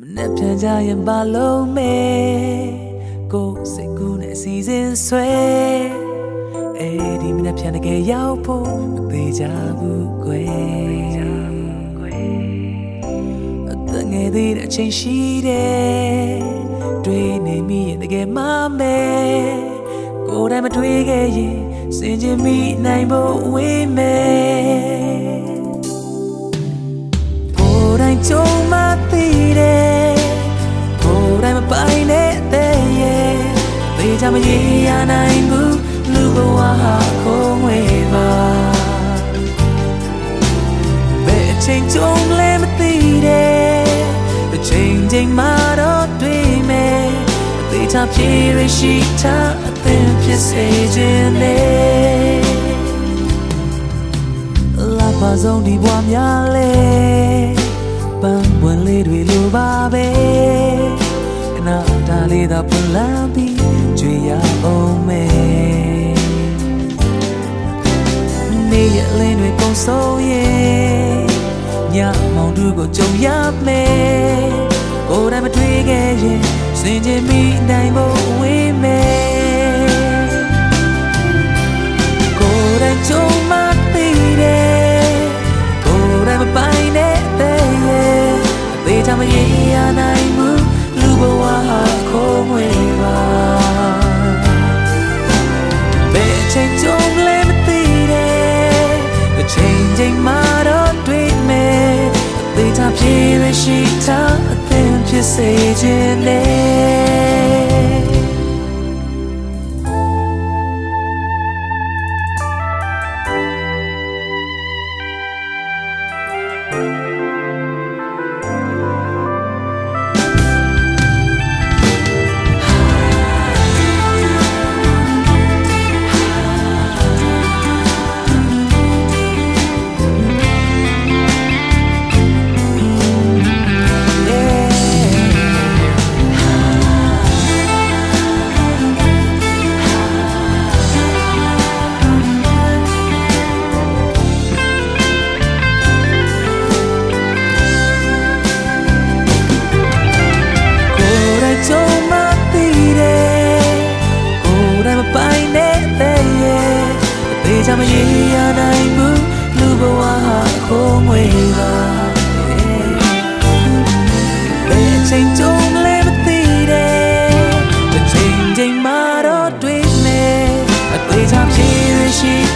မနဲ့ပြန်ကြရင်ဘာလုံးမဲကိုစိတ်ကူးနဲ့စီစဉ်ဆွဲအဲ့ဒီမနဲ့ပြန်တကယ်ရောက်ဖို့မသေးကြဘူးကွယ်အသက်ငယ်သေးတဲ့အချိန်ရှိတယ်တွေ့နေမိရင်တကယ်မမဲကိုယ်တိုင်မတွေ့ခဲ့ရင်စင်ချင်မိနိုင်ဖို့ဝေးမ သိတယ်အချိန်ချိန်မှတော့တွေ့မယ်အသေးချာပြေရရှိတာအသင်ဖြစ်စေခြင်းနဲ့လာပါဆုံးဒီဘဝများလဲပန်းပွင့်လေးတွေလိုပါပဲခဏတားလေးသာပလန်ပြီးကြွေရအောင်မယ်နေရလင်းတွေကုန်ဆုံးရဲ့ ညမောင်တို့ကိုကြုံရမယ်ကိုယ်တိုင်မတွေ့ခဲ့ရင်စင်ကြင်မိနိုင်ဖို့ သင်ဖြစ်စေ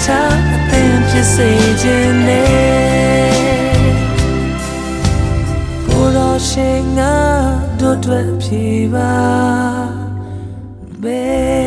ထားအသင်ဖြစ်စေခြင်းနဲ့ကိုတော်ရှင်ငါတို့တွေ့ဖြစ်ပါ baby